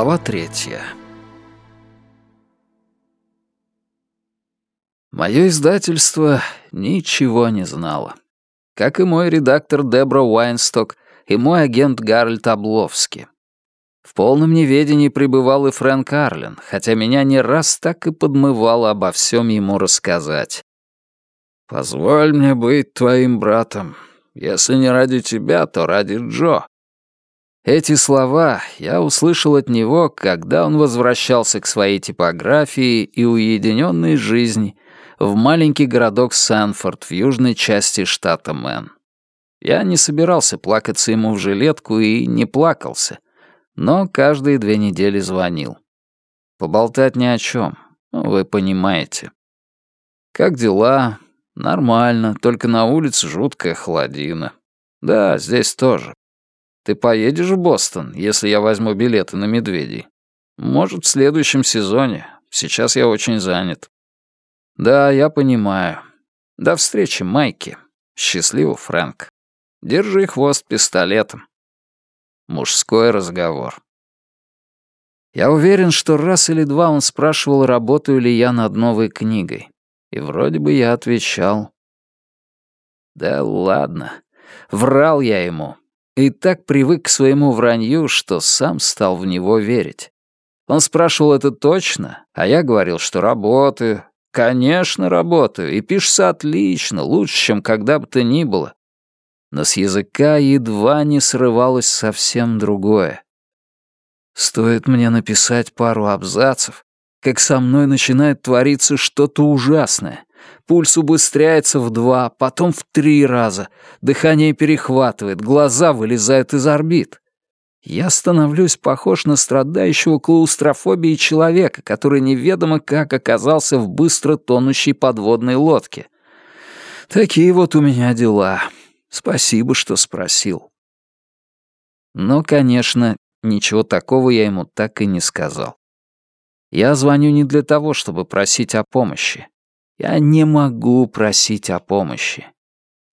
Глава третья. Мое издательство ничего не знало. Как и мой редактор Дебра Уайнсток и мой агент Гарольд Обловский. В полном неведении пребывал и Фрэнк Арлен, хотя меня не раз так и подмывало обо всем ему рассказать. «Позволь мне быть твоим братом. Если не ради тебя, то ради Джо», эти слова я услышал от него, когда он возвращался к своей типографии и уединенной жизни в маленький городок Сэнфорд в южной части штата Мэн. Я не собирался плакаться ему в жилетку и не плакался, но каждые две недели звонил. Поболтать ни о чем, ну, вы понимаете. Как дела? Нормально, только на улице жуткая холодина. Да, здесь тоже. Ты поедешь в Бостон, если я возьму билеты на медведей? Может, в следующем сезоне. Сейчас я очень занят. Да, я понимаю. До встречи, Майки. Счастливо, Фрэнк. Держи хвост пистолетом. Мужской разговор. Я уверен, что раз или два он спрашивал, работаю ли я над новой книгой. И вроде бы я отвечал. Да ладно. Врал я ему и так привык к своему вранью, что сам стал в него верить. Он спрашивал это точно, а я говорил, что работаю. Конечно, работаю, и пишется отлично, лучше, чем когда бы то ни было. Но с языка едва не срывалось совсем другое. Стоит мне написать пару абзацев, как со мной начинает твориться что-то ужасное, Пульс убыстряется в два, потом в три раза. Дыхание перехватывает, глаза вылезают из орбит. Я становлюсь похож на страдающего клаустрофобией человека, который неведомо как оказался в быстро тонущей подводной лодке. Такие вот у меня дела. Спасибо, что спросил. Но, конечно, ничего такого я ему так и не сказал. Я звоню не для того, чтобы просить о помощи. Я не могу просить о помощи.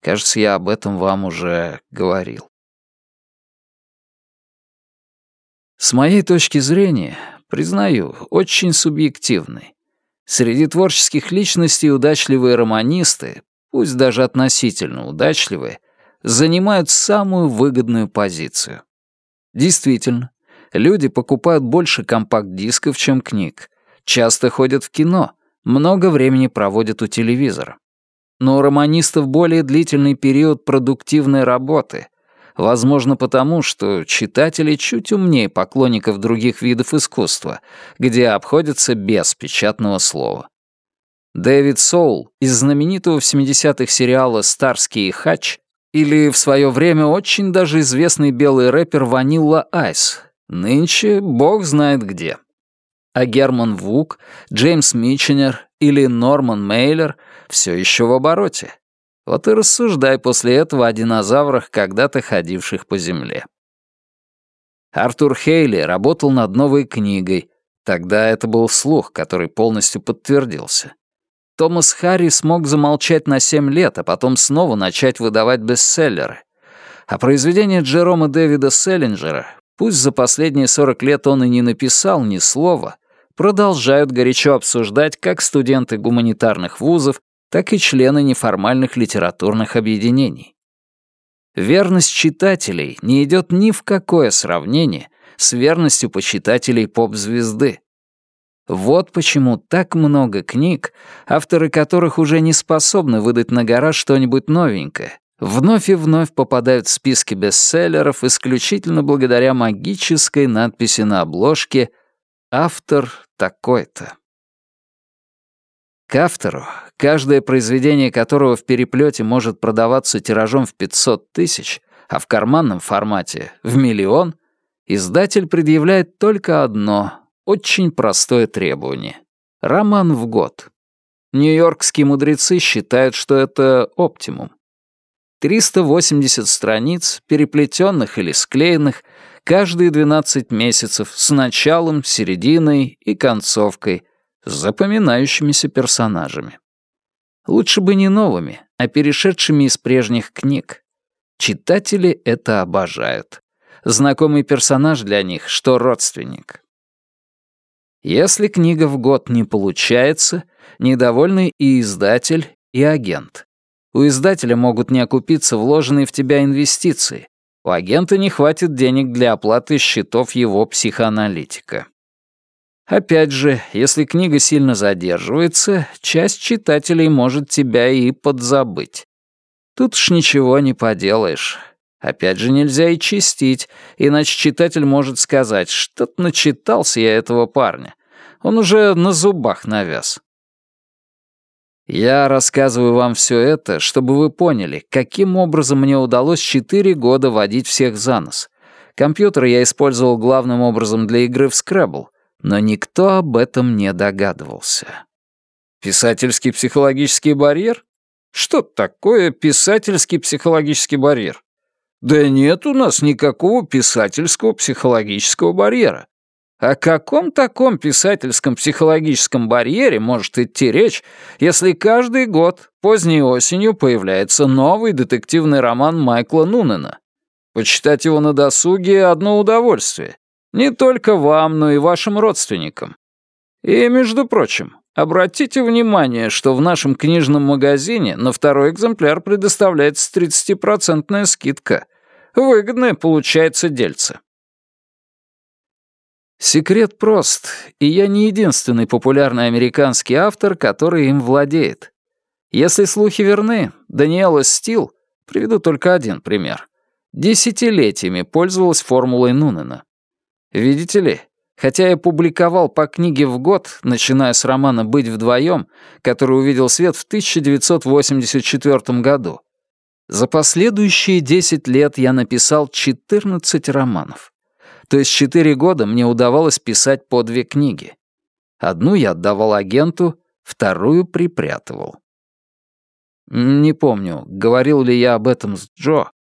Кажется, я об этом вам уже говорил. С моей точки зрения, признаю, очень субъективный. Среди творческих личностей удачливые романисты, пусть даже относительно удачливые, занимают самую выгодную позицию. Действительно, люди покупают больше компакт-дисков, чем книг, часто ходят в кино — много времени проводят у телевизора. Но у романистов более длительный период продуктивной работы, возможно потому, что читатели чуть умнее поклонников других видов искусства, где обходятся без печатного слова. Дэвид Соул из знаменитого в 70-х сериала «Старский и Хач» или в свое время очень даже известный белый рэпер Ванилла Айс, нынче бог знает где а Герман Вук, Джеймс Митченер или Норман Мейлер все еще в обороте. Вот и рассуждай после этого о динозаврах, когда-то ходивших по земле. Артур Хейли работал над новой книгой. Тогда это был слух, который полностью подтвердился. Томас Харри смог замолчать на семь лет, а потом снова начать выдавать бестселлеры. А произведения Джерома Дэвида Селлинджера, пусть за последние 40 лет он и не написал ни слова, продолжают горячо обсуждать как студенты гуманитарных вузов, так и члены неформальных литературных объединений. Верность читателей не идет ни в какое сравнение с верностью почитателей поп-звезды. Вот почему так много книг, авторы которых уже не способны выдать на гора что-нибудь новенькое, вновь и вновь попадают в списки бестселлеров исключительно благодаря магической надписи на обложке Автор такой-то. К автору, каждое произведение которого в переплете может продаваться тиражом в 500 тысяч, а в карманном формате — в миллион, издатель предъявляет только одно, очень простое требование — роман в год. Нью-Йоркские мудрецы считают, что это оптимум. 380 страниц, переплетенных или склеенных, каждые 12 месяцев с началом, серединой и концовкой, с запоминающимися персонажами. Лучше бы не новыми, а перешедшими из прежних книг. Читатели это обожают. Знакомый персонаж для них, что родственник. Если книга в год не получается, недовольны и издатель, и агент. У издателя могут не окупиться вложенные в тебя инвестиции. У агента не хватит денег для оплаты счетов его психоаналитика. Опять же, если книга сильно задерживается, часть читателей может тебя и подзабыть. Тут уж ничего не поделаешь. Опять же, нельзя и чистить, иначе читатель может сказать, что-то начитался я этого парня. Он уже на зубах навяз. Я рассказываю вам все это, чтобы вы поняли, каким образом мне удалось четыре года водить всех за нос. Компьютер я использовал главным образом для игры в Scrabble, но никто об этом не догадывался. Писательский психологический барьер? Что такое писательский психологический барьер? Да нет у нас никакого писательского психологического барьера. О каком таком писательском психологическом барьере может идти речь, если каждый год поздней осенью появляется новый детективный роман Майкла Нунена? Почитать его на досуге — одно удовольствие. Не только вам, но и вашим родственникам. И, между прочим, обратите внимание, что в нашем книжном магазине на второй экземпляр предоставляется 30% скидка. Выгодное получается дельце. Секрет прост, и я не единственный популярный американский автор, который им владеет. Если слухи верны, Даниэла Стил, приведу только один пример, десятилетиями пользовалась формулой Нунена. Видите ли, хотя я публиковал по книге в год, начиная с романа «Быть вдвоем», который увидел свет в 1984 году, за последующие 10 лет я написал 14 романов. То есть 4 года мне удавалось писать по две книги. Одну я отдавал агенту, вторую припрятывал. Не помню, говорил ли я об этом с Джо,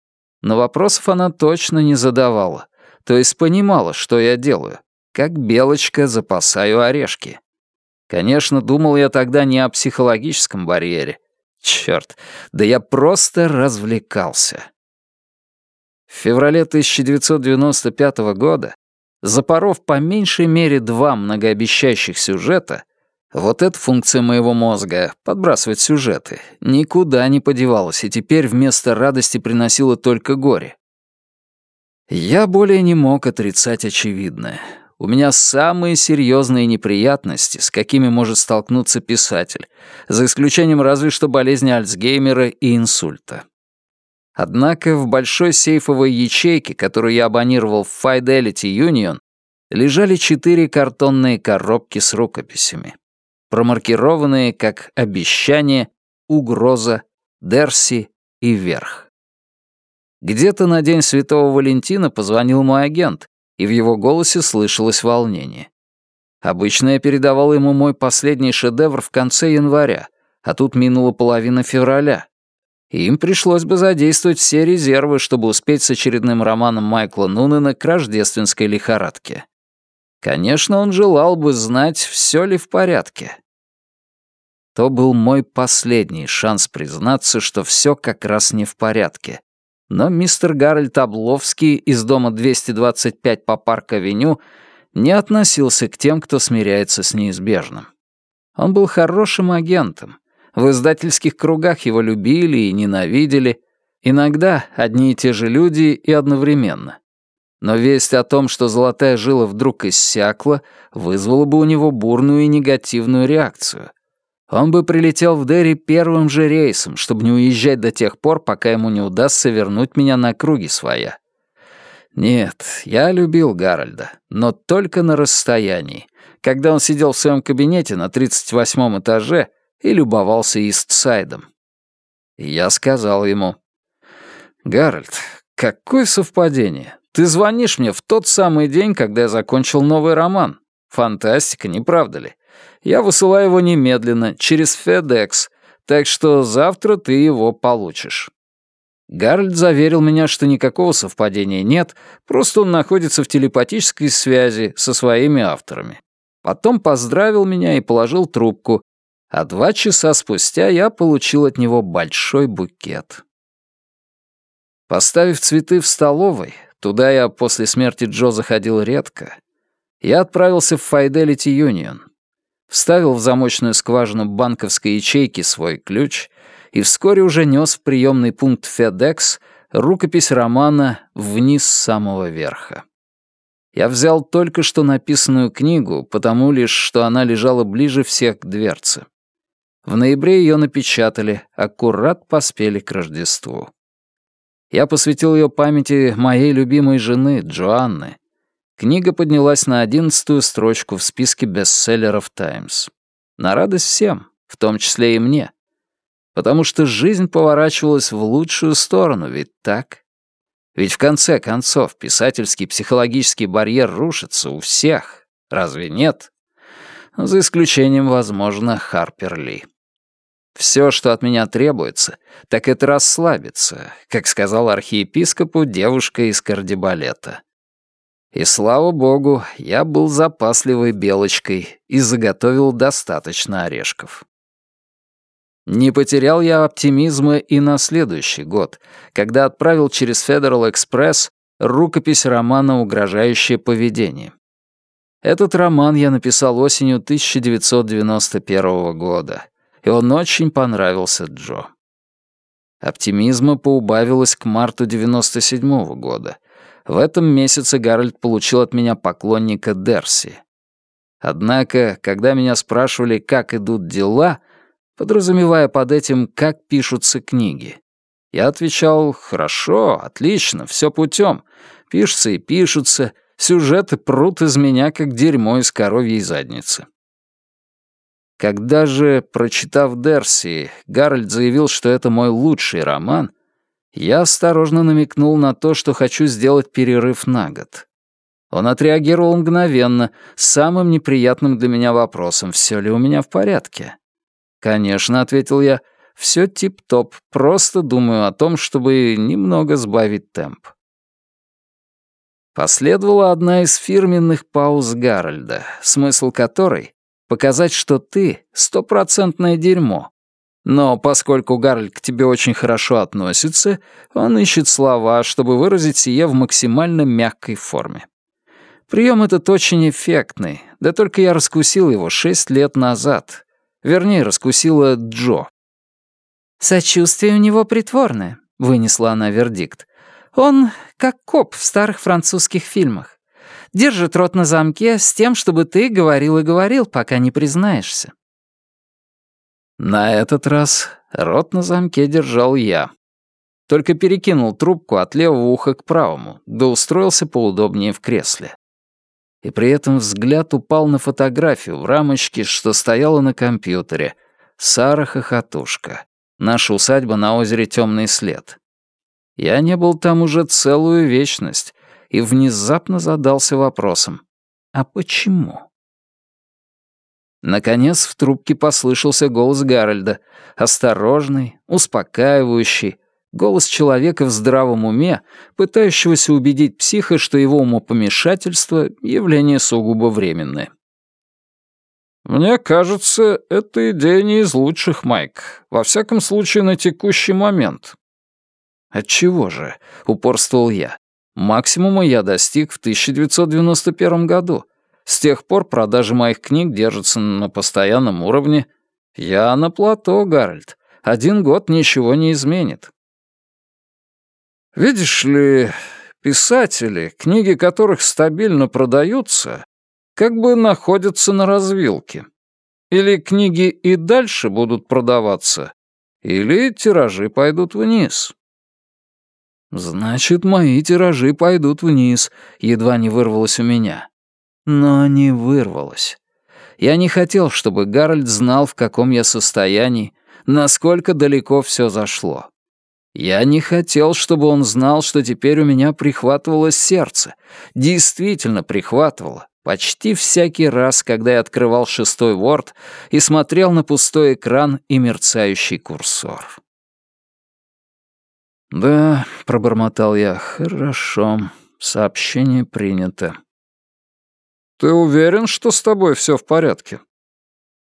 но вопросов она точно не задавала то есть понимала, что я делаю, как белочка запасаю орешки. Конечно, думал я тогда не о психологическом барьере. Чёрт, да я просто развлекался. В феврале 1995 года, запоров по меньшей мере два многообещающих сюжета, вот эта функция моего мозга, подбрасывать сюжеты, никуда не подевалась и теперь вместо радости приносила только горе. Я более не мог отрицать очевидное. У меня самые серьезные неприятности, с какими может столкнуться писатель, за исключением разве что болезни Альцгеймера и инсульта. Однако в большой сейфовой ячейке, которую я абонировал в Fidelity Union, лежали четыре картонные коробки с рукописями, промаркированные как «Обещание», «Угроза», «Дерси» и «Верх». Где-то на День Святого Валентина позвонил мой агент, и в его голосе слышалось волнение. Обычно я передавал ему мой последний шедевр в конце января, а тут минула половина февраля. Им пришлось бы задействовать все резервы, чтобы успеть с очередным романом Майкла Нунена к рождественской лихорадке. Конечно, он желал бы знать, все ли в порядке. То был мой последний шанс признаться, что все как раз не в порядке, но мистер Гарольд Обловский из дома 225 по Парк-авеню не относился к тем, кто смиряется с неизбежным. Он был хорошим агентом. В издательских кругах его любили и ненавидели. Иногда одни и те же люди и одновременно. Но весть о том, что золотая жила вдруг иссякла, вызвала бы у него бурную и негативную реакцию — он бы прилетел в Дерри первым же рейсом, чтобы не уезжать до тех пор, пока ему не удастся вернуть меня на круги своя. Нет, я любил Гарольда, но только на расстоянии, когда он сидел в своем кабинете на 38 этаже и любовался Истсайдом. Я сказал ему, «Гарольд, какое совпадение. Ты звонишь мне в тот самый день, когда я закончил новый роман. Фантастика, не правда ли? Я высылаю его немедленно, через FedEx, так что завтра ты его получишь». Гарольд заверил меня, что никакого совпадения нет, просто он находится в телепатической связи со своими авторами. Потом поздравил меня и положил трубку, а два часа спустя я получил от него большой букет. Поставив цветы в столовой, туда я после смерти Джо заходил редко, Я отправился в Fidelity Union, вставил в замочную скважину банковской ячейки свой ключ и вскоре уже нес в приемный пункт FedEx рукопись романа «Вниз самого верха». Я взял только что написанную книгу, потому лишь, что она лежала ближе всех к дверце. В ноябре ее напечатали, аккурат поспели к Рождеству. Я посвятил ее памяти моей любимой жены, Джоанны. Книга поднялась на одиннадцатую строчку в списке бестселлеров «Таймс». На радость всем, в том числе и мне. Потому что жизнь поворачивалась в лучшую сторону, ведь так? Ведь в конце концов писательский психологический барьер рушится у всех, разве нет? За исключением, возможно, Харпер Ли. Все, что от меня требуется, так это расслабиться, как сказал архиепископу девушка из кардебалета. И слава богу, я был запасливой белочкой и заготовил достаточно орешков. Не потерял я оптимизма и на следующий год, когда отправил через Federal Express рукопись романа «Угрожающее поведение». Этот роман я написал осенью 1991 года, и он очень понравился Джо. Оптимизма поубавилось к марту 97 -го года. В этом месяце Гарольд получил от меня поклонника Дерси. Однако, когда меня спрашивали, как идут дела — подразумевая под этим, как пишутся книги. Я отвечал «Хорошо, отлично, все путем. Пишутся и пишутся, сюжеты прут из меня, как дерьмо из коровьей задницы». Когда же, прочитав Дерси, Гарольд заявил, что это мой лучший роман, я осторожно намекнул на то, что хочу сделать перерыв на год. Он отреагировал мгновенно, самым неприятным для меня вопросом, все ли у меня в порядке. «Конечно», — ответил я, — «все тип-топ, просто думаю о том, чтобы немного сбавить темп». Последовала одна из фирменных пауз Гарольда, смысл которой — показать, что ты — стопроцентное дерьмо. Но поскольку Гарольд к тебе очень хорошо относится, он ищет слова, чтобы выразить сие в максимально мягкой форме. Прием этот очень эффектный, да только я раскусил его шесть лет назад, Вернее, раскусила Джо. «Сочувствие у него притворное», — вынесла она вердикт. «Он как коп в старых французских фильмах. Держит рот на замке с тем, чтобы ты говорил и говорил, пока не признаешься». На этот раз рот на замке держал я. Только перекинул трубку от левого уха к правому, да устроился поудобнее в кресле и при этом взгляд упал на фотографию в рамочке, что стояла на компьютере. Сара Хохотушка. Наша усадьба на озере Темный след. Я не был там уже целую вечность и внезапно задался вопросом. А почему? Наконец в трубке послышался голос Гарольда, осторожный, успокаивающий, Голос человека в здравом уме, пытающегося убедить психа, что его умопомешательство — явление сугубо временное. «Мне кажется, эта идея не из лучших, Майк. Во всяком случае, на текущий момент». «Отчего же?» — упорствовал я. «Максимума я достиг в 1991 году. С тех пор продажи моих книг держатся на постоянном уровне. Я на плато, Гарольд. Один год ничего не изменит. Видишь ли, писатели, книги которых стабильно продаются, как бы находятся на развилке. Или книги и дальше будут продаваться, или тиражи пойдут вниз. Значит, мои тиражи пойдут вниз, едва не вырвалось у меня. Но не вырвалось. Я не хотел, чтобы Гарольд знал, в каком я состоянии, насколько далеко все зашло. Я не хотел, чтобы он знал, что теперь у меня прихватывало сердце. Действительно прихватывало. Почти всякий раз, когда я открывал шестой Word и смотрел на пустой экран и мерцающий курсор. «Да», — пробормотал я, — «хорошо. Сообщение принято». «Ты уверен, что с тобой все в порядке?»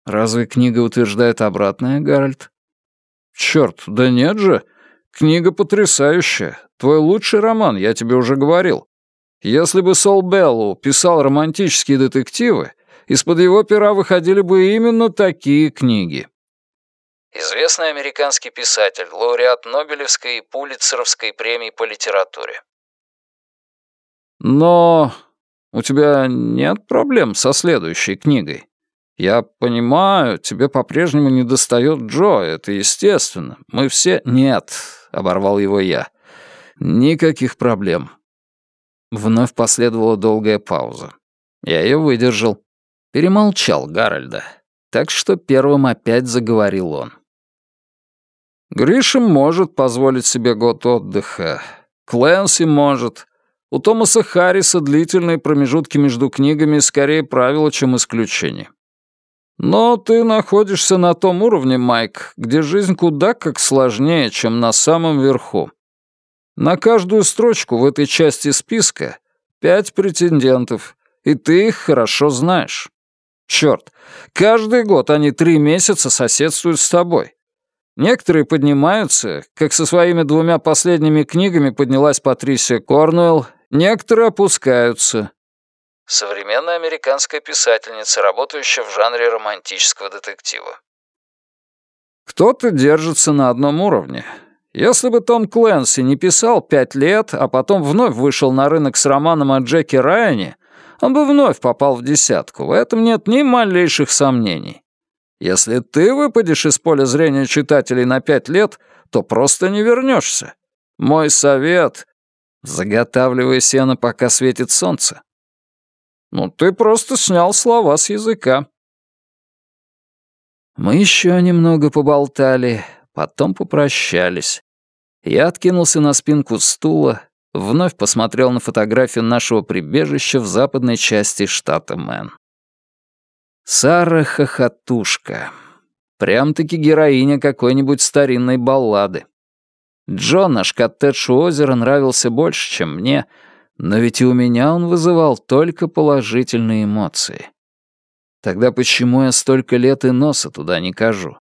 «Разве книга утверждает обратное, Гарольд?» «Черт, да нет же. Книга потрясающая. Твой лучший роман, я тебе уже говорил. Если бы Сол Беллу писал романтические детективы, из-под его пера выходили бы именно такие книги. Известный американский писатель, лауреат Нобелевской и Пулитцеровской премий по литературе. Но у тебя нет проблем со следующей книгой. Я понимаю, тебе по-прежнему недостает Джо, это естественно. Мы все... Нет, оборвал его я. Никаких проблем. Вновь последовала долгая пауза. Я ее выдержал. Перемолчал Гарольда. Так что первым опять заговорил он. Гриша может позволить себе год отдыха. Клэнси может. У Томаса Харриса длительные промежутки между книгами скорее правило, чем исключение. Но ты находишься на том уровне, Майк, где жизнь куда как сложнее, чем на самом верху. На каждую строчку в этой части списка пять претендентов, и ты их хорошо знаешь. Черт, каждый год они три месяца соседствуют с тобой. Некоторые поднимаются, как со своими двумя последними книгами поднялась Патрисия Корнуэлл, некоторые опускаются. Современная американская писательница, работающая в жанре романтического детектива. Кто-то держится на одном уровне. Если бы Том Клэнси не писал пять лет, а потом вновь вышел на рынок с романом о Джеке Райане, он бы вновь попал в десятку. В этом нет ни малейших сомнений. Если ты выпадешь из поля зрения читателей на пять лет, то просто не вернешься. Мой совет — заготавливай сено, пока светит солнце. Ну, ты просто снял слова с языка. Мы еще немного поболтали, потом попрощались. Я откинулся на спинку стула, вновь посмотрел на фотографию нашего прибежища в западной части штата Мэн. Сара Хохотушка. Прям-таки героиня какой-нибудь старинной баллады. Джон наш коттедж у озера нравился больше, чем мне, но ведь и у меня он вызывал только положительные эмоции. Тогда почему я столько лет и носа туда не кажу?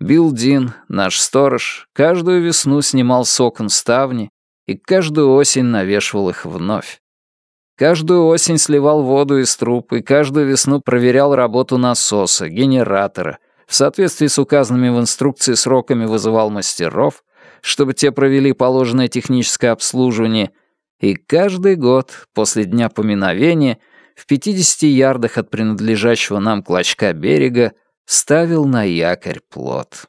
Билл Дин, наш сторож, каждую весну снимал с окон ставни и каждую осень навешивал их вновь. Каждую осень сливал воду из труб и каждую весну проверял работу насоса, генератора, в соответствии с указанными в инструкции сроками вызывал мастеров, чтобы те провели положенное техническое обслуживание, и каждый год, после дня поминовения, в 50 ярдах от принадлежащего нам клочка берега, ставил на якорь плот.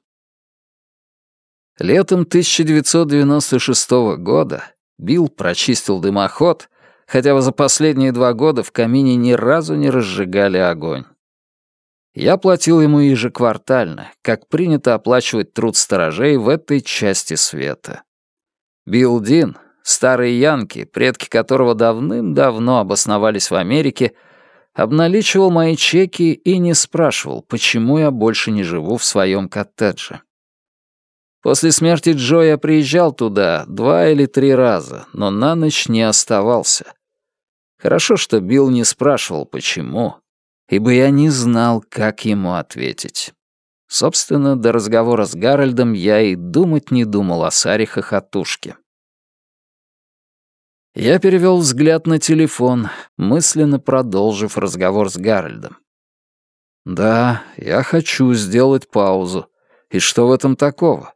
Летом 1996 года Билл прочистил дымоход хотя за последние два года в камине ни разу не разжигали огонь. Я платил ему ежеквартально, как принято оплачивать труд сторожей в этой части света. Билл Дин, старый Янки, предки которого давным-давно обосновались в Америке, обналичивал мои чеки и не спрашивал, почему я больше не живу в своем коттедже. После смерти Джо я приезжал туда два или три раза, но на ночь не оставался. Хорошо, что Билл не спрашивал, почему, ибо я не знал, как ему ответить. Собственно, до разговора с Гарольдом я и думать не думал о Саре Хохотушке. Я перевел взгляд на телефон, мысленно продолжив разговор с Гарольдом. «Да, я хочу сделать паузу. И что в этом такого?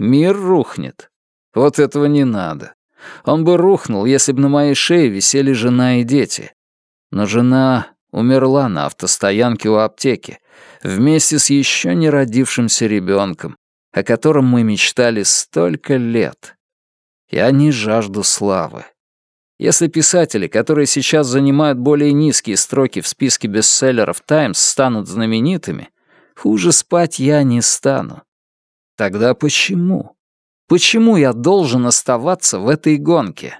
Мир рухнет. Вот этого не надо. Он бы рухнул, если бы на моей шее висели жена и дети. Но жена умерла на автостоянке у аптеки, вместе с еще не родившимся ребенком, о котором мы мечтали столько лет. Я не жажду славы. Если писатели, которые сейчас занимают более низкие строки в списке бестселлеров «Таймс», станут знаменитыми, хуже спать я не стану. Тогда почему? Почему я должен оставаться в этой гонке?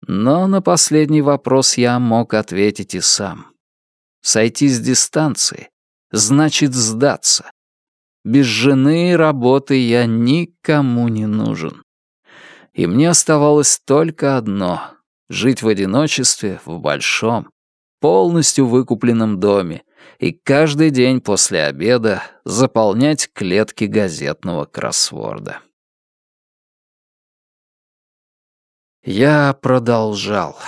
Но на последний вопрос я мог ответить и сам. Сойти с дистанции значит сдаться. Без жены и работы я никому не нужен. И мне оставалось только одно — жить в одиночестве в большом, полностью выкупленном доме, и каждый день после обеда заполнять клетки газетного кроссворда. Я продолжал.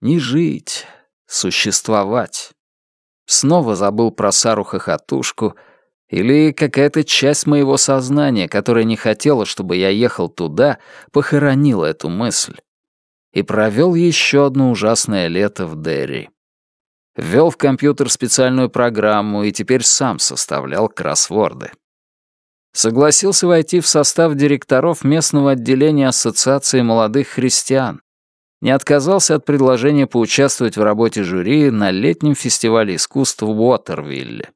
Не жить, существовать. Снова забыл про Сару Хохотушку или какая-то часть моего сознания, которая не хотела, чтобы я ехал туда, похоронила эту мысль. И провел еще одно ужасное лето в Дерри. Ввел в компьютер специальную программу и теперь сам составлял кроссворды. Согласился войти в состав директоров местного отделения Ассоциации молодых христиан. Не отказался от предложения поучаствовать в работе жюри на летнем фестивале искусств в Уотервилле.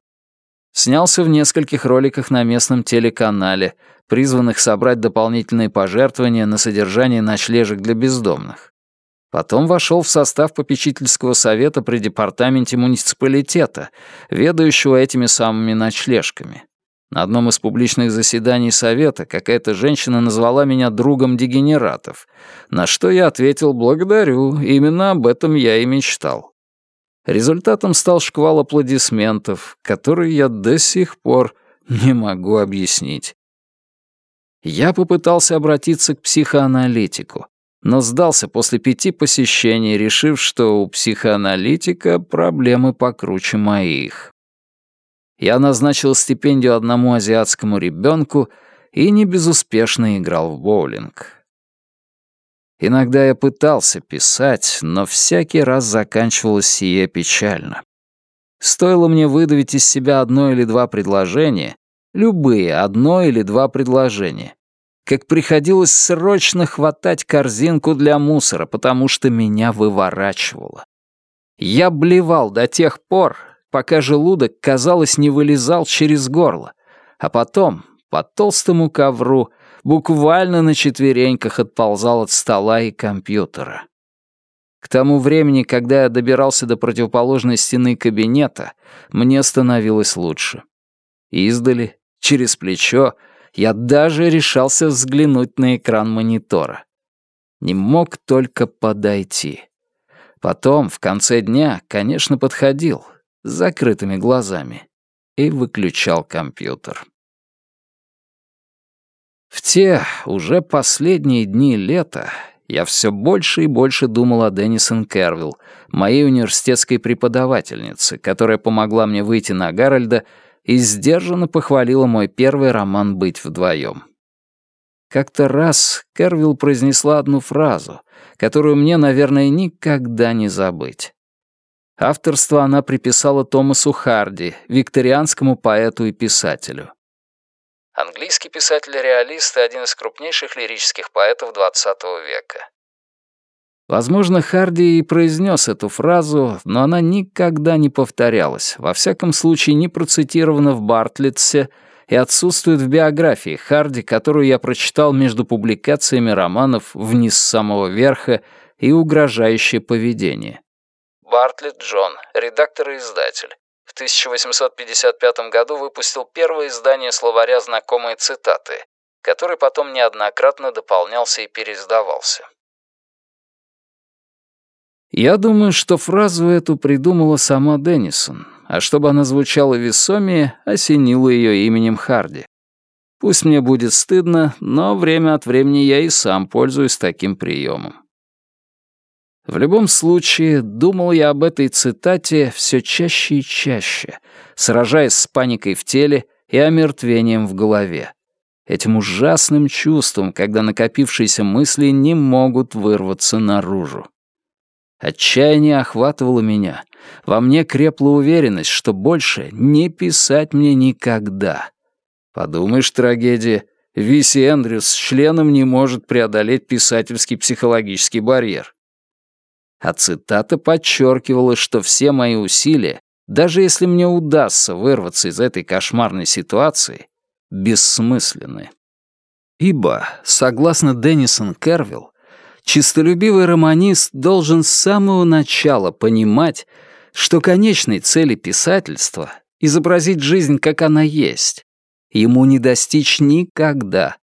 Снялся в нескольких роликах на местном телеканале, призванных собрать дополнительные пожертвования на содержание ночлежек для бездомных. Потом вошел в состав попечительского совета при департаменте муниципалитета, ведающего этими самыми ночлежками. На одном из публичных заседаний совета какая-то женщина назвала меня другом дегенератов, на что я ответил «благодарю, именно об этом я и мечтал». Результатом стал шквал аплодисментов, который я до сих пор не могу объяснить. Я попытался обратиться к психоаналитику, но сдался после пяти посещений, решив, что у психоаналитика проблемы покруче моих. Я назначил стипендию одному азиатскому ребенку и не безуспешно играл в боулинг. Иногда я пытался писать, но всякий раз заканчивалось сие печально. Стоило мне выдавить из себя одно или два предложения, любые одно или два предложения, как приходилось срочно хватать корзинку для мусора, потому что меня выворачивало. Я блевал до тех пор, пока желудок, казалось, не вылезал через горло, а потом по толстому ковру буквально на четвереньках отползал от стола и компьютера. К тому времени, когда я добирался до противоположной стены кабинета, мне становилось лучше. Издали, через плечо, я даже решался взглянуть на экран монитора. Не мог только подойти. Потом, в конце дня, конечно, подходил, с закрытыми глазами, и выключал компьютер. В те уже последние дни лета я все больше и больше думал о Деннисон Кервилл, моей университетской преподавательнице, которая помогла мне выйти на Гарольда и сдержанно похвалила мой первый роман «Быть вдвоем». Как-то раз Кервилл произнесла одну фразу, которую мне, наверное, никогда не забыть. Авторство она приписала Томасу Харди, викторианскому поэту и писателю. Английский писатель-реалист и один из крупнейших лирических поэтов XX века. Возможно, Харди и произнес эту фразу, но она никогда не повторялась, во всяком случае не процитирована в Бартлетсе и отсутствует в биографии Харди, которую я прочитал между публикациями романов «Вниз с самого верха» и «Угрожающее поведение». Бартлетт Джон, редактор и издатель. В 1855 году выпустил первое издание словаря «Знакомые цитаты», который потом неоднократно дополнялся и переиздавался. Я думаю, что фразу эту придумала сама Деннисон, а чтобы она звучала весомее, осенила ее именем Харди. Пусть мне будет стыдно, но время от времени я и сам пользуюсь таким приемом. В любом случае, думал я об этой цитате все чаще и чаще, сражаясь с паникой в теле и омертвением в голове. Этим ужасным чувством, когда накопившиеся мысли не могут вырваться наружу. Отчаяние охватывало меня. Во мне крепла уверенность, что больше не писать мне никогда. Подумаешь, трагедия. Виси Эндрюс с членом не может преодолеть писательский психологический барьер. А цитата подчеркивала, что все мои усилия, даже если мне удастся вырваться из этой кошмарной ситуации, бессмысленны. Ибо, согласно Деннисон Кервилл, чистолюбивый романист должен с самого начала понимать, что конечной цели писательства — изобразить жизнь, как она есть. Ему не достичь никогда.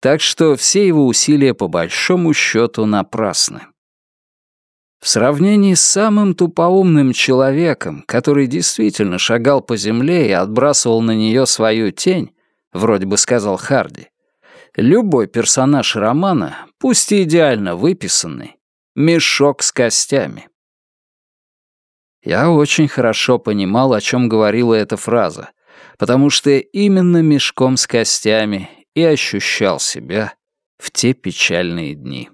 Так что все его усилия по большому счету напрасны. В сравнении с самым тупоумным человеком, который действительно шагал по земле и отбрасывал на нее свою тень, вроде бы сказал Харди, Любой персонаж романа, пусть и идеально выписанный, мешок с костями. Я очень хорошо понимал, о чем говорила эта фраза, потому что именно мешком с костями и ощущал себя в те печальные дни.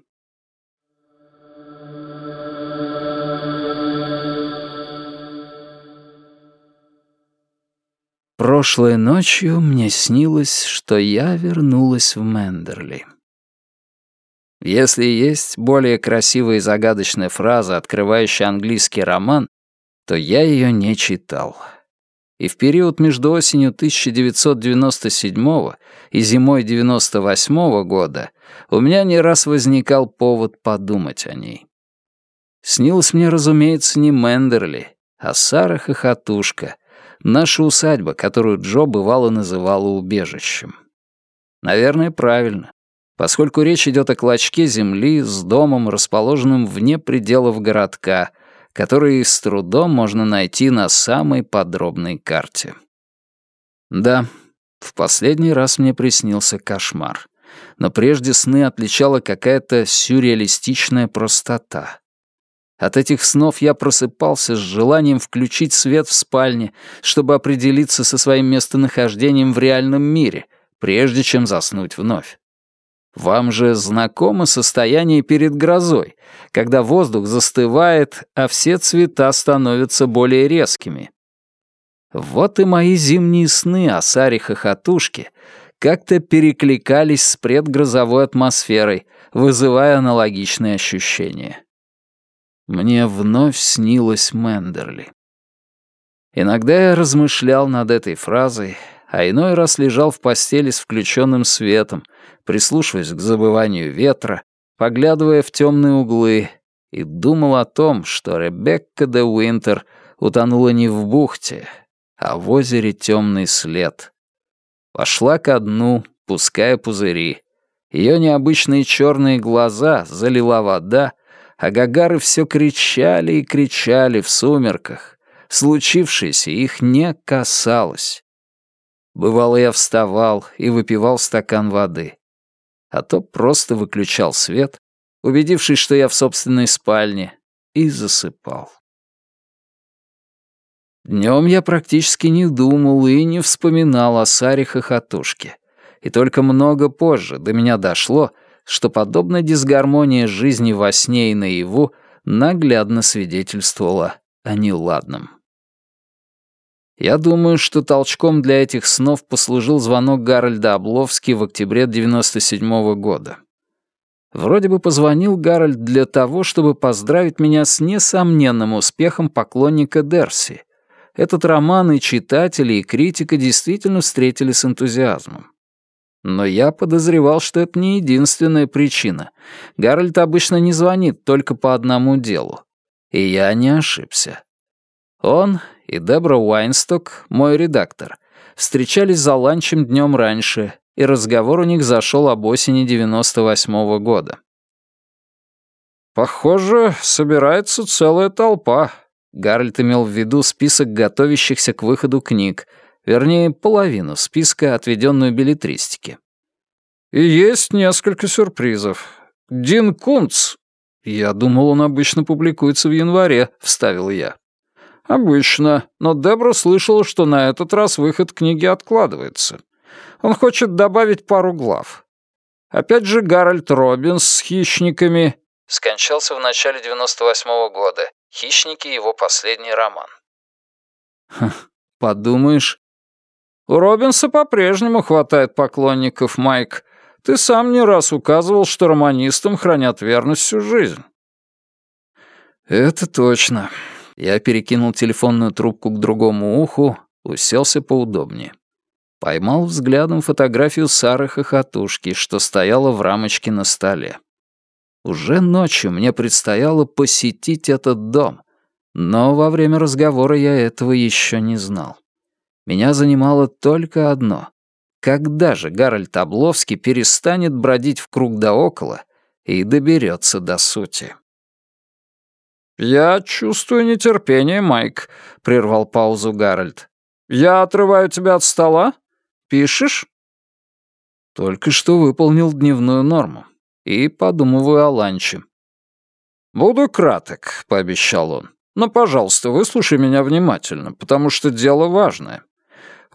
Прошлой ночью мне снилось, что я вернулась в Мендерли. Если есть более красивая и загадочная фраза, открывающая английский роман, то я ее не читал. И в период между осенью 1997 и зимой 98 года у меня не раз возникал повод подумать о ней. Снилось мне, разумеется, не Мендерли, а Сара Хохотушка — Наша усадьба, которую Джо бывало называла убежищем. Наверное, правильно, поскольку речь идет о клочке земли с домом, расположенным вне пределов городка, который с трудом можно найти на самой подробной карте. Да, в последний раз мне приснился кошмар. Но прежде сны отличала какая-то сюрреалистичная простота. От этих снов я просыпался с желанием включить свет в спальне, чтобы определиться со своим местонахождением в реальном мире, прежде чем заснуть вновь. Вам же знакомо состояние перед грозой, когда воздух застывает, а все цвета становятся более резкими. Вот и мои зимние сны о Саре Хохотушке как-то перекликались с предгрозовой атмосферой, вызывая аналогичные ощущения. Мне вновь снилось Мендерли. Иногда я размышлял над этой фразой, а иной раз лежал в постели с включенным светом, прислушиваясь к забыванию ветра, поглядывая в темные углы, и думал о том, что Ребекка де Уинтер утонула не в бухте, а в озере темный след. Пошла ко дну, пуская пузыри. Ее необычные черные глаза залила вода, а гагары все кричали и кричали в сумерках. Случившееся их не касалось. Бывало, я вставал и выпивал стакан воды. А то просто выключал свет, убедившись, что я в собственной спальне, и засыпал. Днем я практически не думал и не вспоминал о Саре Хохотушке. И только много позже до меня дошло — что подобная дисгармония жизни во сне и наяву наглядно свидетельствовала о неладном. Я думаю, что толчком для этих снов послужил звонок Гарольда Обловски в октябре 97 -го года. Вроде бы позвонил Гарольд для того, чтобы поздравить меня с несомненным успехом Поклонника Дарси. Этот роман и читатели, и критика действительно встретили с энтузиазмом. Но я подозревал, что это не единственная причина. Гарольд обычно не звонит только по одному делу. И я не ошибся. Он и Дебра Уайнсток, мой редактор, встречались за ланчем днем раньше, и разговор у них зашел об осени 98-го года. «Похоже, собирается целая толпа», — Гарольд имел в виду список готовящихся к выходу книг — Вернее, половину списка, отведенную билетристике. И есть несколько сюрпризов. Дин Кунц. Я думал, он обычно публикуется в январе, вставил я. Обычно, но Дебра слышала, что на этот раз выход книги откладывается. Он хочет добавить пару глав. Опять же Гарольд Робинс с «Хищниками». Скончался в начале 98-го года. «Хищники» — его последний роман. Ха, подумаешь, у Робинса по-прежнему хватает поклонников, Майк. Ты сам не раз указывал, что романистам хранят верность всю жизнь». «Это точно». Я перекинул телефонную трубку к другому уху, уселся поудобнее. Поймал взглядом фотографию Сары Хохотушки, что стояла в рамочке на столе. Уже ночью мне предстояло посетить этот дом, но во время разговора я этого еще не знал. Меня занимало только одно. Когда же Гарольд Обловский перестанет бродить вокруг да около и доберется до сути? «Я чувствую нетерпение, Майк», — прервал паузу Гарольд. «Я отрываю тебя от стола? Пишешь?» Только что выполнил дневную норму. И подумываю о ланче. «Буду краток», — пообещал он. «Но, пожалуйста, выслушай меня внимательно, потому что дело важное.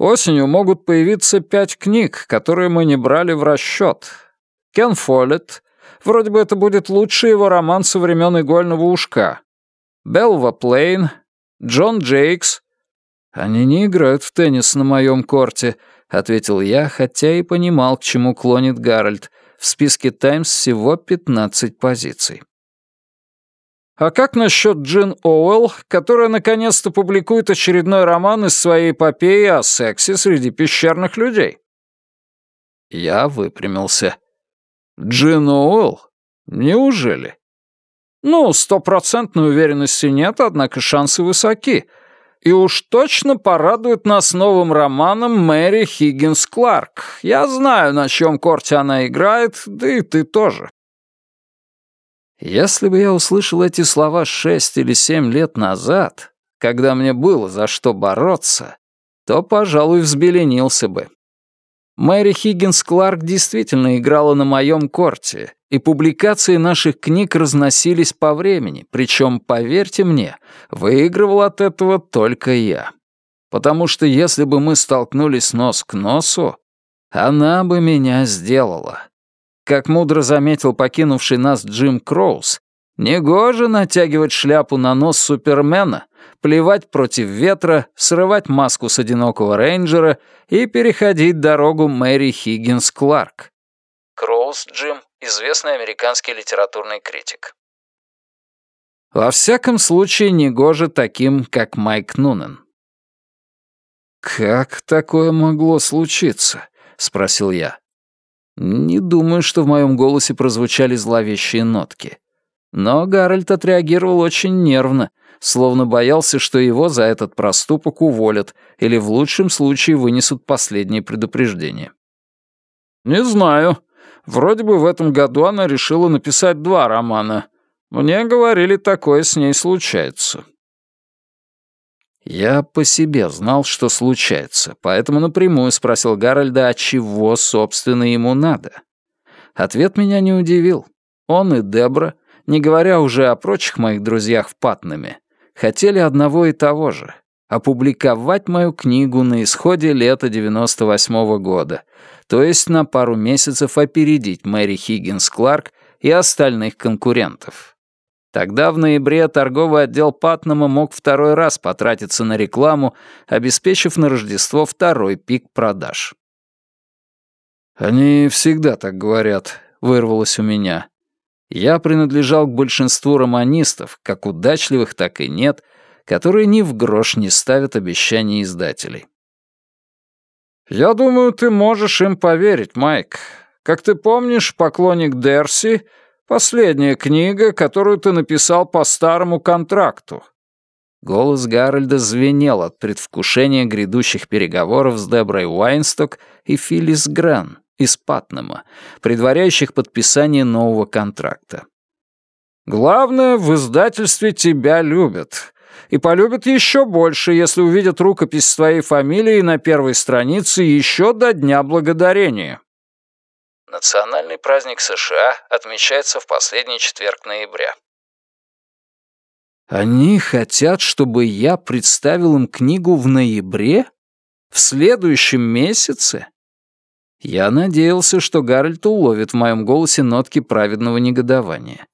Осенью могут появиться пять книг, которые мы не брали в расчет. Кен Фоллетт, вроде бы это будет лучший его роман со времен игольного ушка. Белва Плейн, Джон Джейкс. Они не играют в теннис на моем корте, ответил я, хотя и понимал, к чему клонит Гарольд. В списке «Таймс» всего 15 позиций. А как насчет Джин Оуэлл, которая наконец-то публикует очередной роман из своей эпопеи о сексе среди пещерных людей? Я выпрямился. Джин Оуэлл? Неужели? Ну, стопроцентной уверенности нет, однако шансы высоки. И уж точно порадует нас новым романом Мэри Хиггинс Кларк. Я знаю, на чем корте она играет, да и ты тоже. Если бы я услышал эти слова шесть или семь лет назад, когда мне было за что бороться, то, пожалуй, взбеленился бы. Мэри Хиггинс Кларк действительно играла на моем корте, и публикации наших книг разносились по времени, причем, поверьте мне, выигрывал от этого только я. Потому что если бы мы столкнулись нос к носу, она бы меня сделала. Как мудро заметил покинувший нас Джим Кроуз, негоже натягивать шляпу на нос Супермена, плевать против ветра, срывать маску с одинокого рейнджера и переходить дорогу Мэри Хиггинс Кларк. Кроуз Джим, известный американский литературный критик. Во всяком случае, негоже таким, как Майк Нунен. «Как такое могло случиться?» — спросил я. Не думаю, что в моем голосе прозвучали зловещие нотки. Но Гарольд отреагировал очень нервно, словно боялся, что его за этот проступок уволят или в лучшем случае вынесут последнее предупреждение. «Не знаю. Вроде бы в этом году она решила написать два романа. Мне говорили, такое с ней случается». Я по себе знал, что случается, поэтому напрямую спросил Гарольда, а чего, собственно, ему надо. Ответ меня не удивил. Он и Дебра, не говоря уже о прочих моих друзьях в Патнаме, хотели одного и того же — опубликовать мою книгу на исходе лета 98 -го года, то есть на пару месяцев опередить Мэри Хиггинс Кларк и остальных конкурентов. Тогда в ноябре торговый отдел Патнама мог второй раз потратиться на рекламу, обеспечив на Рождество второй пик продаж. «Они всегда так говорят», — вырвалось у меня. Я принадлежал к большинству романистов, как удачливых, так и нет, которые ни в грош не ставят обещаний издателей. «Я думаю, ты можешь им поверить, Майк. Как ты помнишь, поклонник Дерси Последняя книга, которую ты написал по старому контракту». Голос Гарольда звенел от предвкушения грядущих переговоров с Деброй Уайнсток и Филлис Гран из Патнема, предваряющих подписание нового контракта. «Главное, в издательстве тебя любят. И полюбят еще больше, если увидят рукопись с твоей фамилией на первой странице еще до Дня Благодарения». Национальный праздник США отмечается в последний четверг ноября. Они хотят, чтобы я представил им книгу в ноябре? В следующем месяце? Я надеялся, что Гарольд уловит в моем голосе нотки праведного негодования.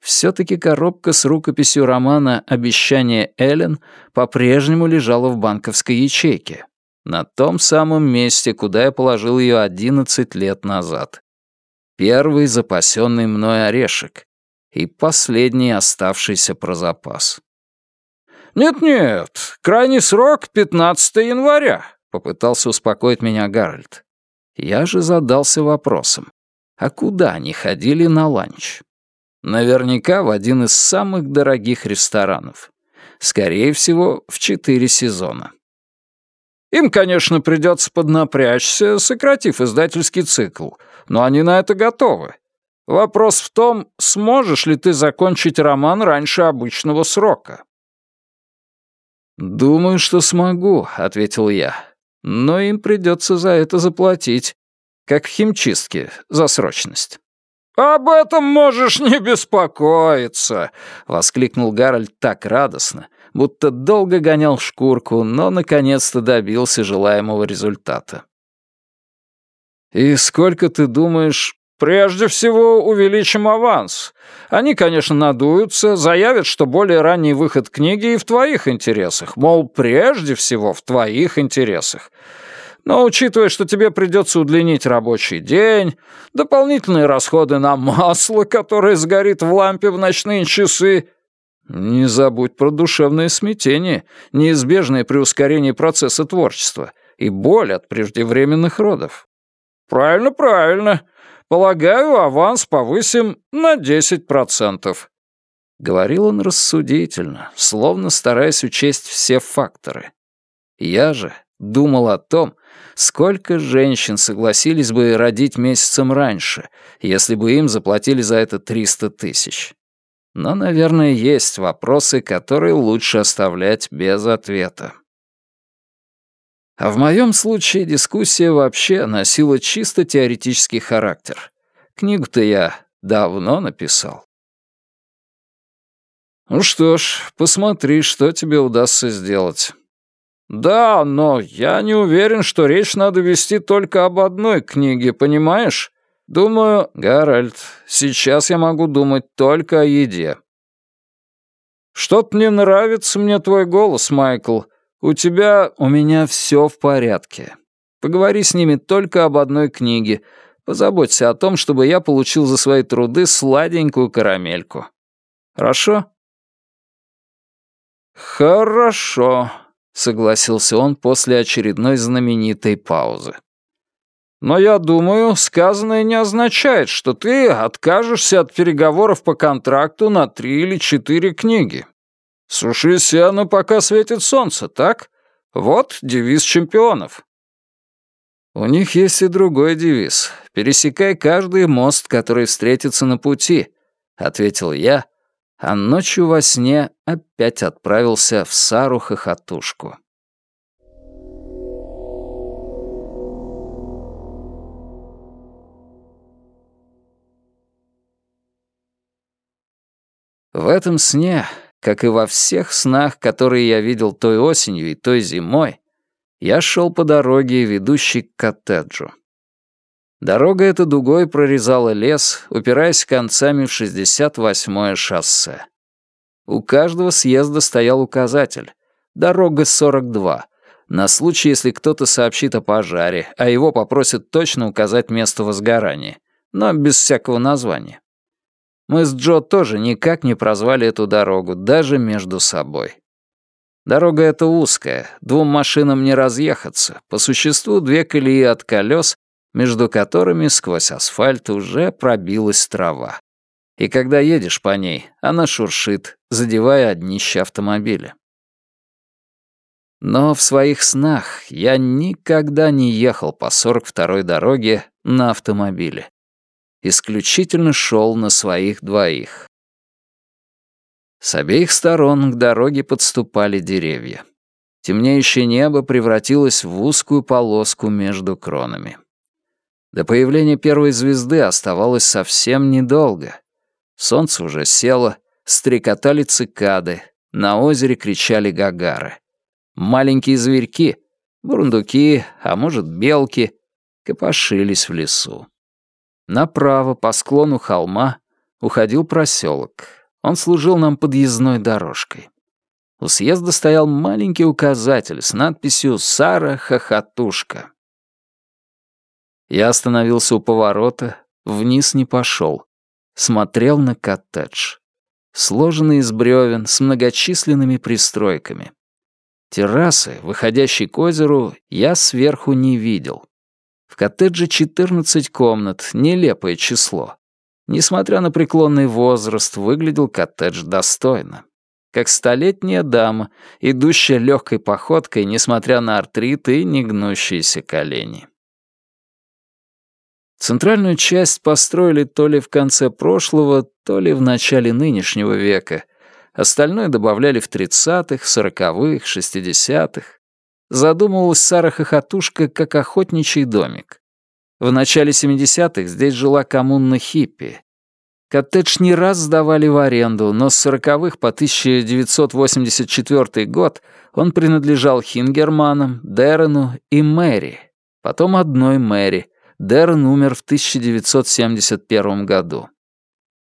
Все-таки коробка с рукописью романа «Обещание Эллен» по-прежнему лежала в банковской ячейке на том самом месте, куда я положил ее одиннадцать лет назад. Первый запасенный мной орешек и последний оставшийся про запас. «Нет-нет, крайний срок — 15 января», — попытался успокоить меня Гарольд. Я же задался вопросом, а куда они ходили на ланч? Наверняка в один из самых дорогих ресторанов. Скорее всего, в четыре сезона. Им, конечно, придется поднапрячься, сократив издательский цикл, но они на это готовы. Вопрос в том, сможешь ли ты закончить роман раньше обычного срока. «Думаю, что смогу», — ответил я. «Но им придется за это заплатить. как в химчистке, за срочность. «Об этом можешь не беспокоиться!» — воскликнул Гарольд так радостно, будто долго гонял шкурку, но наконец-то добился желаемого результата. «И сколько, ты думаешь, Прежде всего, увеличим аванс. Они, конечно, надуются, заявят, что более ранний выход книги и в твоих интересах. Мол, прежде всего в твоих интересах. Но учитывая, что тебе придется удлинить рабочий день, дополнительные расходы на масло, которое сгорит в лампе в ночные часы... Не забудь про душевное смятение, неизбежное при ускорении процесса творчества и боль от преждевременных родов. Правильно, правильно. Полагаю, аванс повысим на 10%. Говорил он рассудительно, словно стараясь учесть все факторы. Я же думал о том, сколько женщин согласились бы родить месяцем раньше, если бы им заплатили за это 300 тысяч. Но, наверное, есть вопросы, которые лучше оставлять без ответа. А в моем случае дискуссия вообще носила чисто теоретический характер. Книгу-то я давно написал. Ну что ж, посмотри, что тебе удастся сделать. Да, но я не уверен, что речь надо вести только об одной книге, понимаешь? Думаю, Гарольд, сейчас я могу думать только о еде. Что-то не нравится мне твой голос, Майкл. «У тебя, у меня все в порядке. Поговори с ними только об одной книге. Позаботься о том, чтобы я получил за свои труды сладенькую карамельку. Хорошо?» «Хорошо», — согласился он после очередной знаменитой паузы. «Но я думаю, сказанное не означает, что ты откажешься от переговоров по контракту на три или четыре книги. «Суши сено, пока светит солнце, так? Вот девиз чемпионов». «У них есть и другой девиз. Пересекай каждый мост, который встретится на пути», — ответил я, а ночью во сне опять отправился в Сару-хохотушку. В этом сне как и во всех снах, которые я видел той осенью и той зимой, я шел по дороге, ведущей к коттеджу. Дорога эта дугой прорезала лес, упираясь концами в 68-е шоссе. У каждого съезда стоял указатель «Дорога 42», на случай, если кто-то сообщит о пожаре, а его попросят точно указать место возгорания, но без всякого названия. Мы с Джо тоже никак не прозвали эту дорогу, даже между собой. Дорога эта узкая, двум машинам не разъехаться, по существу две колеи от колес, между которыми сквозь асфальт уже пробилась трава. И когда едешь по ней, она шуршит, задевая днище автомобиля. Но в своих снах я никогда не ехал по 42-й дороге на автомобиле исключительно шел на своих двоих. С обеих сторон к дороге подступали деревья. Темнеющее небо превратилось в узкую полоску между кронами. До появления первой звезды оставалось совсем недолго. Солнце уже село, стрекотали цикады, на озере кричали гагары. Маленькие зверьки, бурундуки, а может белки, копошились в лесу. Направо, по склону холма, уходил проселок. Он служил нам подъездной дорожкой. У съезда стоял маленький указатель с надписью «Сара Хохотушка». Я остановился у поворота, вниз не пошел. Смотрел на коттедж. Сложенный из бревен с многочисленными пристройками. Террасы, выходящей к озеру, я сверху не видел. В коттедже 14 комнат, нелепое число. Несмотря на преклонный возраст, выглядел коттедж достойно. Как столетняя дама, идущая легкой походкой, несмотря на артрит и негнущиеся колени. Центральную часть построили то ли в конце прошлого, то ли в начале нынешнего века. Остальное добавляли в 30-х, 40-х, 60-х задумывалась Сара Хохотушка как охотничий домик. В начале 70-х здесь жила коммуна хиппи. Коттедж не раз сдавали в аренду, но с 40-х по 1984 год он принадлежал Хингерманам, Деррену и Мэри. Потом одной Мэри. Деррен умер в 1971 году.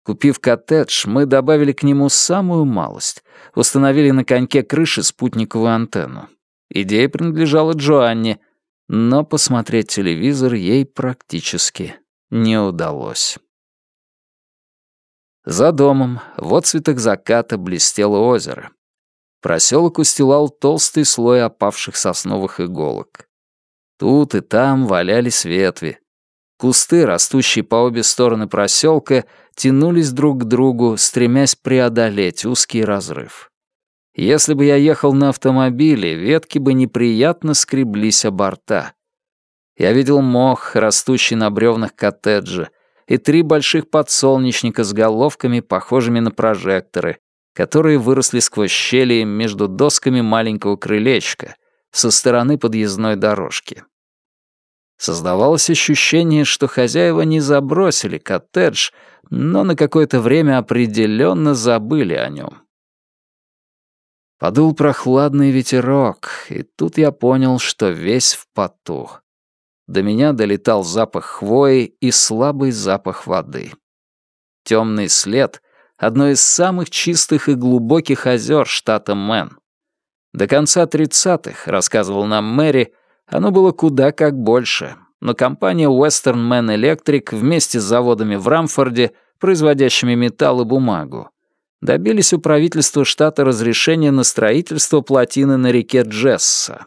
Купив коттедж, мы добавили к нему самую малость. Установили на коньке крыши спутниковую антенну. Идея принадлежала Джоанне, но посмотреть телевизор ей практически не удалось. За домом, в отцветах заката, блестело озеро. Проселок устилал толстый слой опавших сосновых иголок. Тут и там валялись ветви. Кусты, растущие по обе стороны проселка, тянулись друг к другу, стремясь преодолеть узкий разрыв. Если бы я ехал на автомобиле, ветки бы неприятно скреблись о борта. Я видел мох, растущий на бревнах коттеджа, и три больших подсолнечника с головками, похожими на прожекторы, которые выросли сквозь щели между досками маленького крылечка со стороны подъездной дорожки. Создавалось ощущение, что хозяева не забросили коттедж, но на какое-то время определенно забыли о нем. Подул прохладный ветерок, и тут я понял, что весь в поту. До меня долетал запах хвои и слабый запах воды. Темный след — одно из самых чистых и глубоких озер штата Мэн. До конца 30-х, рассказывал нам Мэри, оно было куда как больше, но компания Western Man Electric вместе с заводами в Рамфорде, производящими металл и бумагу, добились у правительства штата разрешения на строительство плотины на реке Джесса.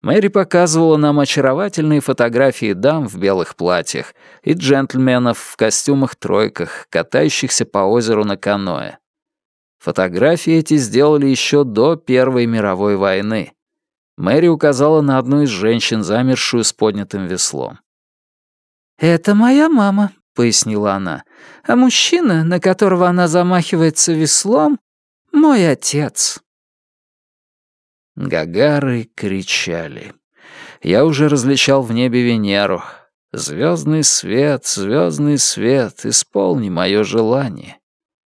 Мэри показывала нам очаровательные фотографии дам в белых платьях и джентльменов в костюмах-тройках, катающихся по озеру на каноэ. Фотографии эти сделали еще до Первой мировой войны. Мэри указала на одну из женщин, замершую с поднятым веслом. «Это моя мама», — пояснила она. «А мужчина, на которого она замахивается веслом, — мой отец». Гагары кричали. Я уже различал в небе Венеру. Звездный свет, звездный свет, исполни мое желание.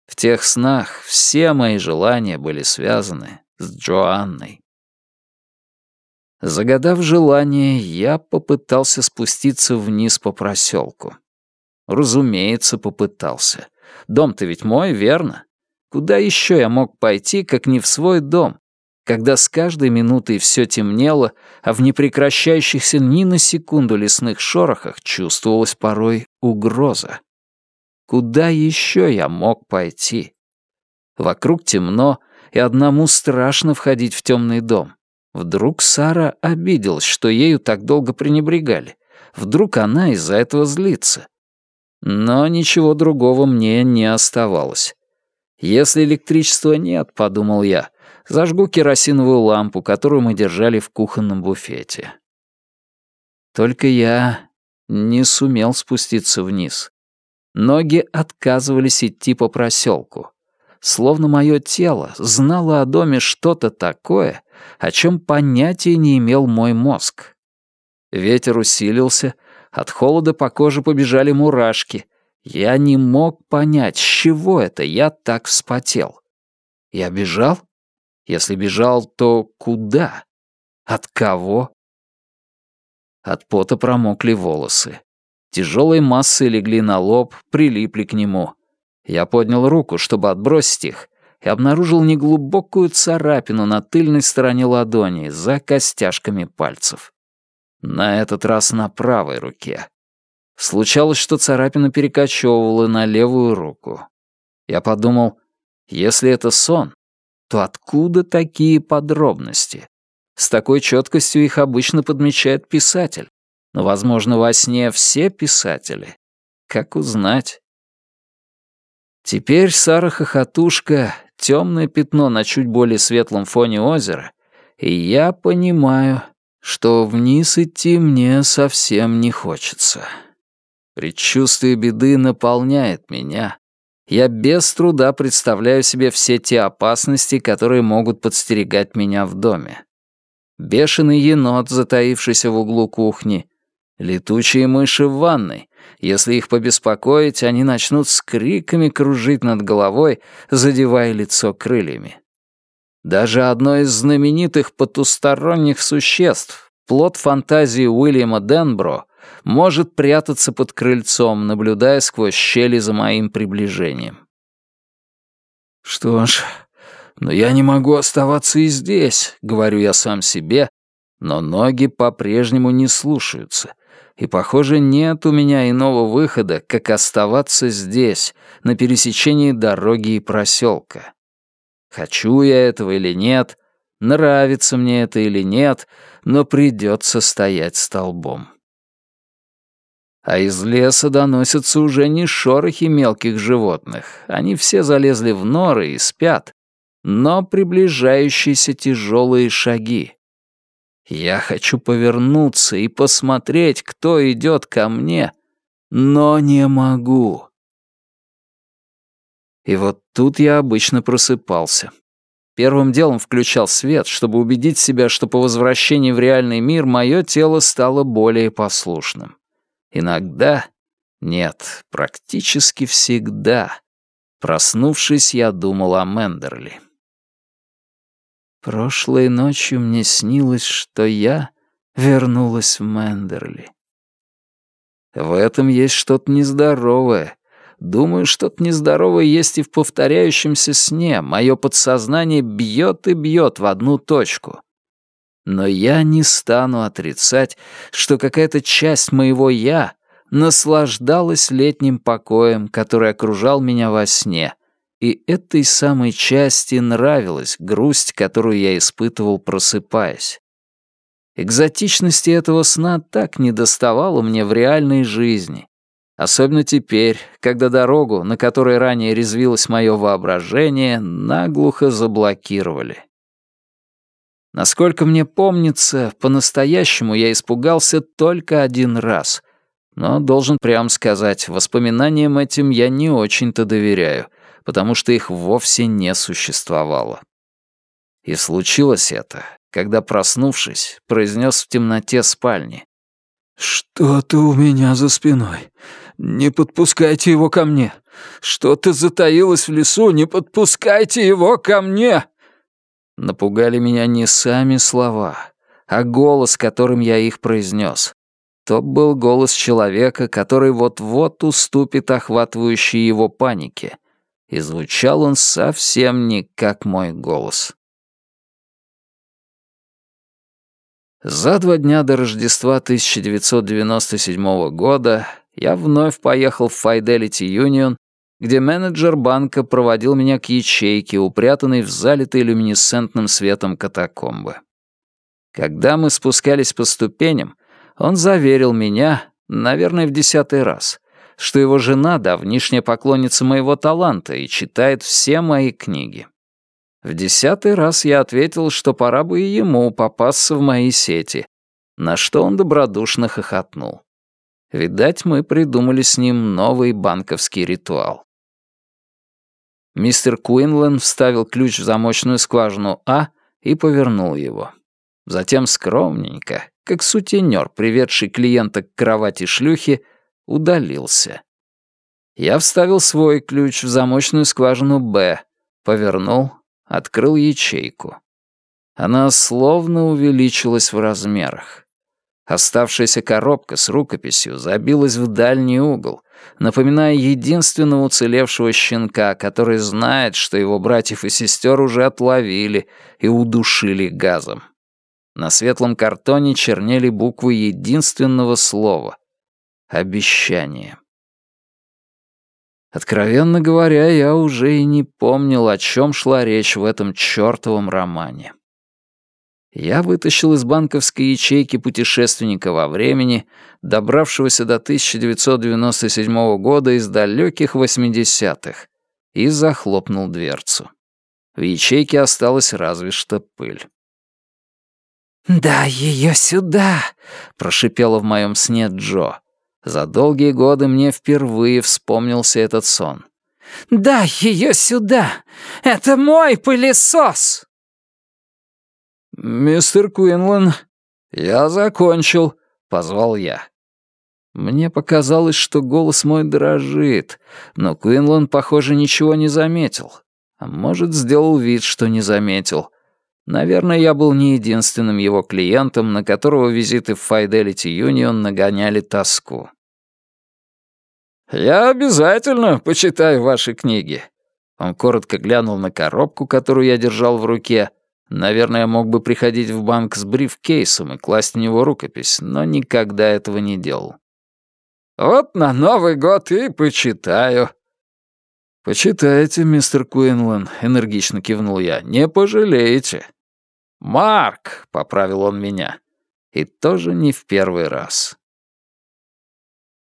В тех снах все мои желания были связаны с Джоанной. Загадав желание, я попытался спуститься вниз по проселку. Разумеется, попытался. Дом-то ведь мой, верно? Куда еще я мог пойти, как не в свой дом, когда с каждой минутой все темнело, а в непрекращающихся ни на секунду лесных шорохах чувствовалась порой угроза. Куда еще я мог пойти? Вокруг темно, и одному страшно входить в темный дом. Вдруг Сара обиделась, что ею так долго пренебрегали. Вдруг она из-за этого злится. Но ничего другого мне не оставалось. Если электричества нет, подумал я, Зажгу керосиновую лампу, которую мы держали в кухонном буфете. Только я не сумел спуститься вниз. Ноги отказывались идти по проселку. Словно мое тело знало о доме что-то такое, о чем понятия не имел мой мозг. Ветер усилился, от холода по коже побежали мурашки. Я не мог понять, с чего это я так вспотел. Я бежал? Если бежал, то куда? От кого? От пота промокли волосы. Тяжелые массы легли на лоб, прилипли к нему. Я поднял руку, чтобы отбросить их, и обнаружил неглубокую царапину на тыльной стороне ладони за костяшками пальцев. На этот раз на правой руке. Случалось, что царапина перекочевывала на левую руку. Я подумал, если это сон, то откуда такие подробности? С такой четкостью их обычно подмечает писатель. Но, возможно, во сне все писатели. Как узнать? Теперь Сара Хохотушка — темное пятно на чуть более светлом фоне озера, и я понимаю, что вниз идти мне совсем не хочется. Предчувствие беды наполняет меня, я без труда представляю себе все те опасности, которые могут подстерегать меня в доме. Бешеный енот, затаившийся в углу кухни, Летучие мыши в ванной. Если их побеспокоить, они начнут с криками кружить над головой, задевая лицо крыльями. Даже одно из знаменитых потусторонних существ, плод фантазии Уильяма Денбро, может прятаться под крыльцом, наблюдая сквозь щели за моим приближением. «Что ж, но я не могу оставаться и здесь», — говорю я сам себе, но ноги по-прежнему не слушаются, и, похоже, нет у меня иного выхода, как оставаться здесь, на пересечении дороги и проселка. Хочу я этого или нет, нравится мне это или нет, но придется стоять столбом. А из леса доносятся уже не шорохи мелких животных, они все залезли в норы и спят, но приближающиеся тяжелые шаги. Я хочу повернуться и посмотреть, кто идет ко мне, но не могу. И вот тут я обычно просыпался. Первым делом включал свет, чтобы убедить себя, что по возвращении в реальный мир мое тело стало более послушным. Иногда, нет, практически всегда, проснувшись, я думал о Мендерли. Прошлой ночью мне снилось, что я вернулась в Мендерли. В этом есть что-то нездоровое, Думаю, что-то нездоровое есть и в повторяющемся сне. Мое подсознание бьет и бьет в одну точку. Но я не стану отрицать, что какая-то часть моего «я» наслаждалась летним покоем, который окружал меня во сне, и этой самой части нравилась грусть, которую я испытывал, просыпаясь. Экзотичности этого сна так недоставало мне в реальной жизни, Особенно теперь, когда дорогу, на которой ранее резвилось мое воображение, наглухо заблокировали. Насколько мне помнится, по-настоящему я испугался только один раз. Но, должен прям сказать, воспоминаниям этим я не очень-то доверяю, потому что их вовсе не существовало. И случилось это, когда, проснувшись, произнес в темноте спальни. «Что-то у меня за спиной. «Не подпускайте его ко мне! Что-то затаилось в лесу, не подпускайте его ко мне!» Напугали меня не сами слова, а голос, которым я их произнес. То был голос человека, который вот-вот уступит охватывающей его панике. И звучал он совсем не как мой голос. За два дня до Рождества 1997 года я вновь поехал в Fidelity Union, где менеджер банка проводил меня к ячейке, упрятанной в залитой люминесцентным светом катакомбы. Когда мы спускались по ступеням, он заверил меня, наверное, в десятый раз, что его жена — давнишняя поклонница моего таланта и читает все мои книги. В десятый раз я ответил, что пора бы и ему попасться в мои сети, на что он добродушно хохотнул. Видать, мы придумали с ним новый банковский ритуал. Мистер Куинлен вставил ключ в замочную скважину А и повернул его. Затем скромненько, как сутенер, приведший клиента к кровати шлюхи, удалился. Я вставил свой ключ в замочную скважину Б, повернул, открыл ячейку. Она словно увеличилась в размерах. Оставшаяся коробка с рукописью забилась в дальний угол, напоминая единственного уцелевшего щенка, который знает, что его братьев и сестер уже отловили и удушили газом. На светлом картоне чернели буквы единственного слова — обещание. Откровенно говоря, я уже и не помнил, о чем шла речь в этом чертовом романе. Я вытащил из банковской ячейки путешественника во времени, добравшегося до 1997 года из далеких 80-х, и захлопнул дверцу. В ячейке осталась разве что пыль. «Дай ее сюда!» — прошипела в моем сне Джо. За долгие годы мне впервые вспомнился этот сон. «Дай ее сюда! Это мой пылесос!» «Мистер Куинлан, я закончил», — позвал я. Мне показалось, что голос мой дрожит, но Куинлан, похоже, ничего не заметил. А может, сделал вид, что не заметил. Наверное, я был не единственным его клиентом, на которого визиты в Fidelity Union нагоняли тоску. «Я обязательно почитаю ваши книги». Он коротко глянул на коробку, которую я держал в руке. Наверное, мог бы приходить в банк с брифкейсом и класть в него рукопись, но никогда этого не делал. «Вот на Новый год и почитаю». «Почитайте, мистер Куинлан», — энергично кивнул я, — «не пожалеете». «Марк», — поправил он меня, и тоже не в первый раз.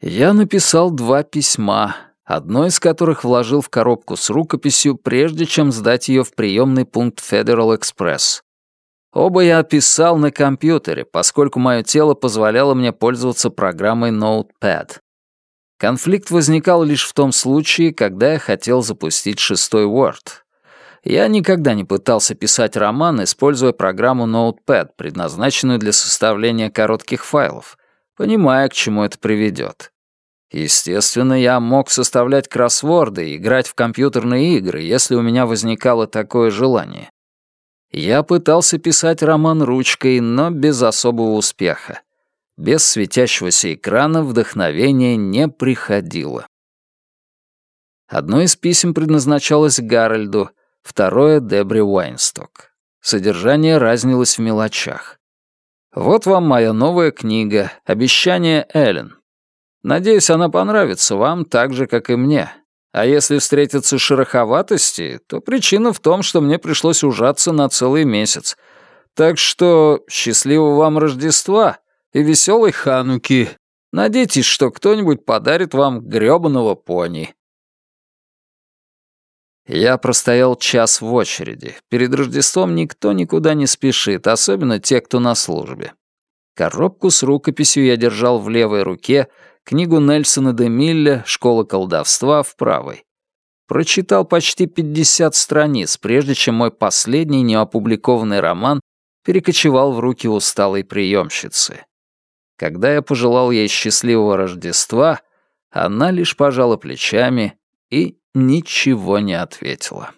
Я написал два письма, одно из которых вложил в коробку с рукописью, прежде чем сдать ее в приемный пункт Federal Express. Оба я описал на компьютере, поскольку мое тело позволяло мне пользоваться программой Notepad. Конфликт возникал лишь в том случае, когда я хотел запустить шестой Word. Я никогда не пытался писать роман, используя программу Notepad, предназначенную для составления коротких файлов, понимая, к чему это приведет. Естественно, я мог составлять кроссворды и играть в компьютерные игры, если у меня возникало такое желание. Я пытался писать роман ручкой, но без особого успеха. Без светящегося экрана вдохновение не приходило. Одно из писем предназначалось Гарольду, второе — Дебри Уайнсток. Содержание разнилось в мелочах. Вот вам моя новая книга «Обещание Эллен». Надеюсь, она понравится вам так же, как и мне. А если встретятся шероховатости, то причина в том, что мне пришлось ужаться на целый месяц. Так что счастливого вам Рождества и веселой Хануки. Надейтесь, что кто-нибудь подарит вам грёбаного пони. Я простоял час в очереди. Перед Рождеством никто никуда не спешит, особенно те, кто на службе. Коробку с рукописью я держал в левой руке, книгу Нельсона де Милля «Школа колдовства» в правой. Прочитал почти 50 страниц, прежде чем мой последний неопубликованный роман перекочевал в руки усталой приемщицы. Когда я пожелал ей счастливого Рождества, она лишь пожала плечами и ничего не ответила.